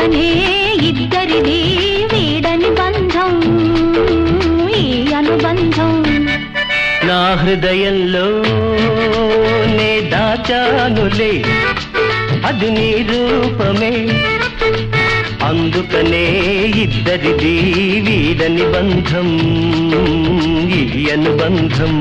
అందుకనే ఇద్దరిది వీడని బంధం ఈ అనుబంధం. నా హృదయంలో నే దాచానులే అది నీ రూపమే. అందుకనే ఇద్దరిది వీడని బంధం ఈ అనుబంధం.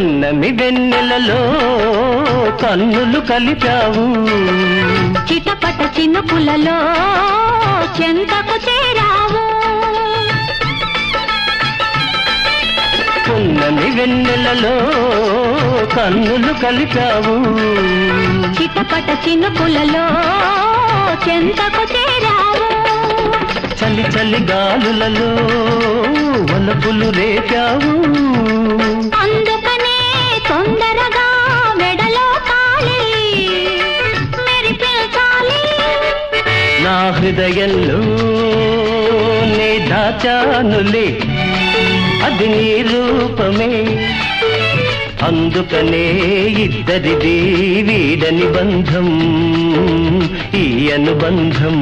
పున్నమి వెన్నెలలో కన్నులు కలిపావు. చిటపట చినుకులలో చెంతకు చేరావు. పున్నమి వెన్నెలలో కన్నులు కలిపావు. చిటపట చినుకులలో చెంతకు చేరావు. చలి చలి గాలులలో వలపులు రేపావు. అందుకనే తొందరగా మెడలో తాళి మెరిపించాలి నా హృదయంలో నే దాచానులే. అది నీ రూపమే. అందుకనే ఇద్దరిది వీడని బంధం ఈ అనుబంధం.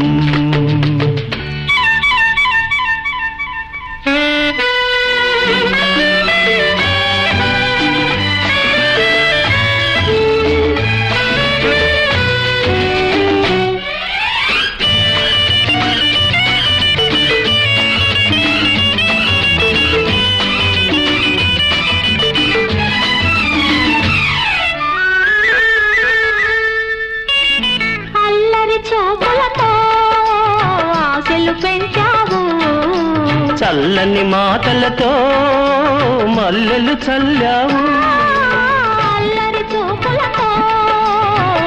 ఆశలు పెంచావు. చల్లని మాటలతో మల్లెలు చల్లావు. అల్లరి చూపులతో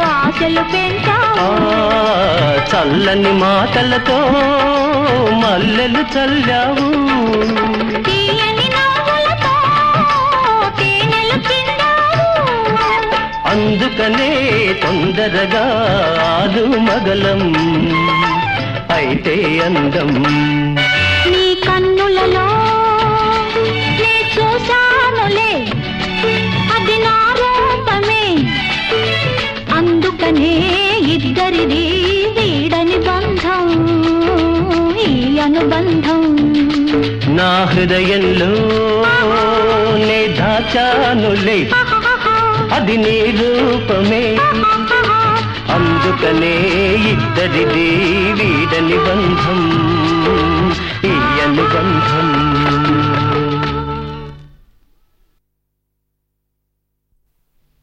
ఆశలు పెంచావు. చల్లని మాటలతో మల్లెలు చల్లావు. అందుకనే తొందరగా ఆలు మగలం. అయితే అందం. నీ కన్నులలో చూశానులే అది నా రూపమే. అందుకనే ఇద్దరిది వీడని బంధం ఈ అనుబంధం. నా హృదయంలో నే దాచానులే. అది నీ రూపమే. అందుకనే ఇద్దరిది వీడని బంధం.